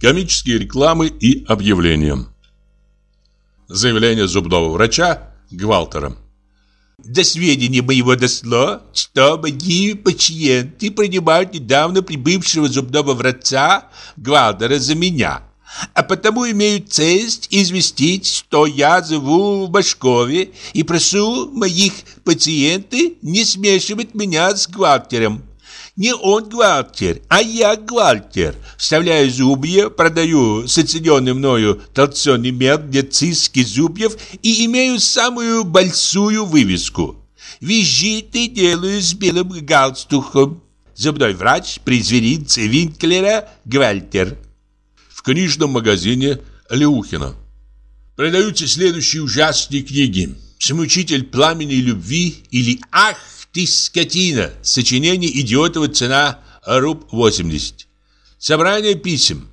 комические рекламы и объявления. Заявление зубного врача Гвалтера. До сведения моего дошло, что многие пациенты принимают недавно прибывшего зубного врача Гвалдера за меня. А потому имею честь известить, что я живу в Башкове и прошу моих пациентов не смешивать меня с Гвалтером. Не он гвалтер, а я гвалтер. Вставляю зубья, продаю соцененный мною толченый мед для циски зубьев и имею самую большую вывеску. Визиты делаю с белым галстухом. Зубной врач при зверинце Винклера Гвальтер. В книжном магазине Леухина. Продаются следующие ужасные книги. «Смучитель пламени любви» или «Ах, ты скотина!» Сочинение Идиотова цена руб 80. Собрание писем.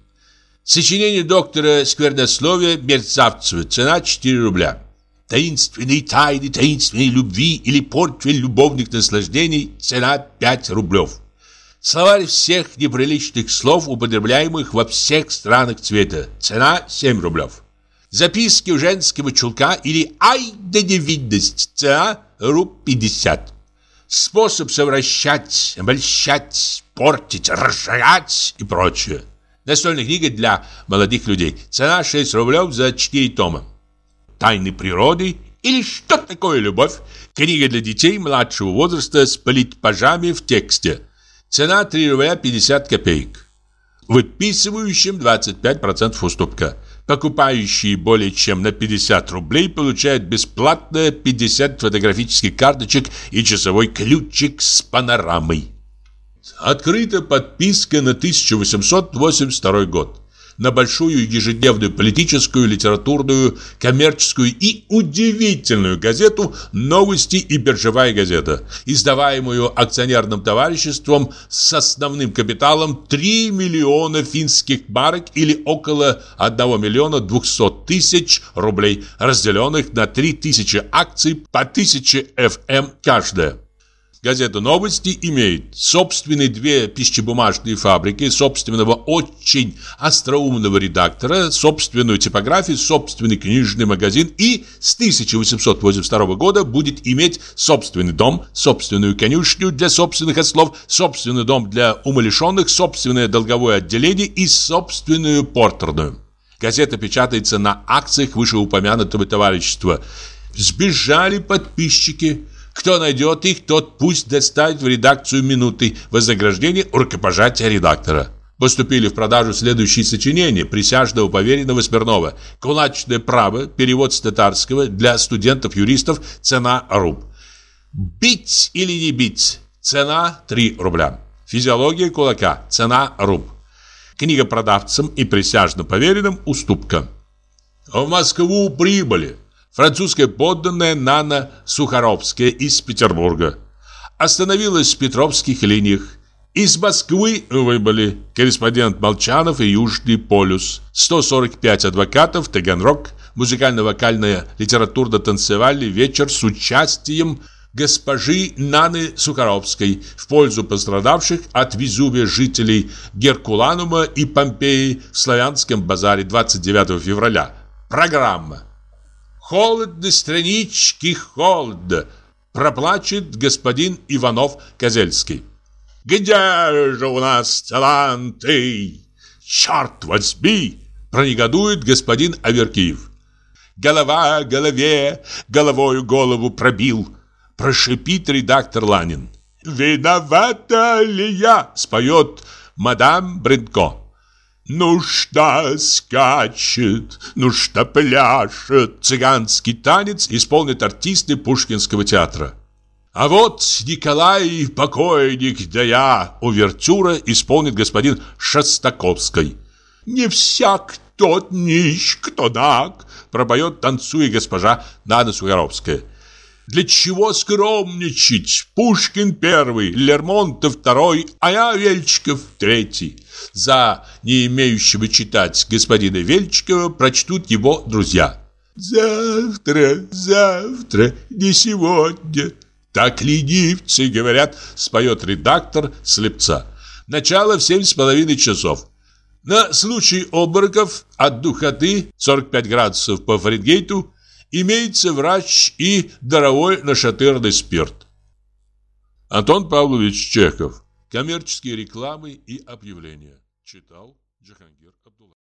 Сочинение доктора сквернословия Мерцавцева. Цена 4 рубля. Таинственные тайны таинственной любви или портфель любовных наслаждений. Цена 5 рублев. Словарь всех неприличных слов, употребляемых во всех странах цвета. Цена 7 рублев. Записки у женского чулка или «Ай да невидность». Цена руб 50. Способ совращать, обольщать, портить, разжигать и прочее. Настольная книга для молодых людей. Цена 6 рублев за 4 тома. Тайны природы или что такое любовь? Книга для детей младшего возраста с политпажами в тексте. Цена 3 рубля 50 копеек. Выписывающим 25% уступка. Покупающие более чем на 50 рублей получают бесплатно 50 фотографических карточек и часовой ключик с панорамой. Открыта подписка на 1882 год на большую ежедневную политическую, литературную, коммерческую и удивительную газету «Новости и биржевая газета», издаваемую акционерным товариществом с основным капиталом 3 миллиона финских марок или около 1 миллиона 200 тысяч рублей, разделенных на 3 тысячи акций по 1000 ФМ каждая. Газета «Новости» имеет собственные две пищебумажные фабрики, собственного очень остроумного редактора, собственную типографию, собственный книжный магазин и с 1882 года будет иметь собственный дом, собственную конюшню для собственных ослов, собственный дом для умалишенных, собственное долговое отделение и собственную портерную. Газета печатается на акциях вышеупомянутого товарищества. Сбежали подписчики – кто найдет их, тот пусть доставит в редакцию минуты вознаграждения у рукопожатия редактора. Поступили в продажу следующие сочинения присяжного поверенного Смирнова. «Кулачное право», перевод с татарского для студентов-юристов, цена руб. «Бить или не бить», цена 3 рубля. «Физиология кулака», цена руб. Книга продавцам и присяжным поверенным уступка. В Москву прибыли. Французская подданная Нана Сухаровская из Петербурга. Остановилась в Петровских линиях. Из Москвы выбыли корреспондент Молчанов и Южный полюс. 145 адвокатов, Таганрог, музыкально-вокальная литературно-танцевальный вечер с участием госпожи Наны Сухаровской в пользу пострадавших от Везувия жителей Геркуланума и Помпеи в Славянском базаре 29 февраля. Программа. Холодно странички, холодно, проплачет господин Иванов-Козельский. Где же у нас таланты? Черт возьми! Пронегодует господин Аверкиев. Голова голове, головою голову пробил. Прошипит редактор Ланин. «Виновата ли я?» споет мадам Бренко. Ну что скачет, ну что пляшет? Цыганский танец исполнит артисты Пушкинского театра. А вот Николай покойник, да я Увертюра исполнит господин Шостаковский. Не всяк тот нищ, кто наг Пропоет танцуя госпожа Нана Сугаровская для чего скромничать? Пушкин первый, Лермонтов второй, а я Вельчиков третий. За не имеющего читать господина Вельчикова прочтут его друзья. Завтра, завтра, не сегодня. Так ленивцы говорят, споет редактор Слепца. Начало в семь с половиной часов. На случай обмороков от духоты 45 градусов по Фаренгейту имеется врач и даровой нашатырный спирт. Антон Павлович Чехов. Коммерческие рекламы и объявления. Читал Джахангир Абдулла.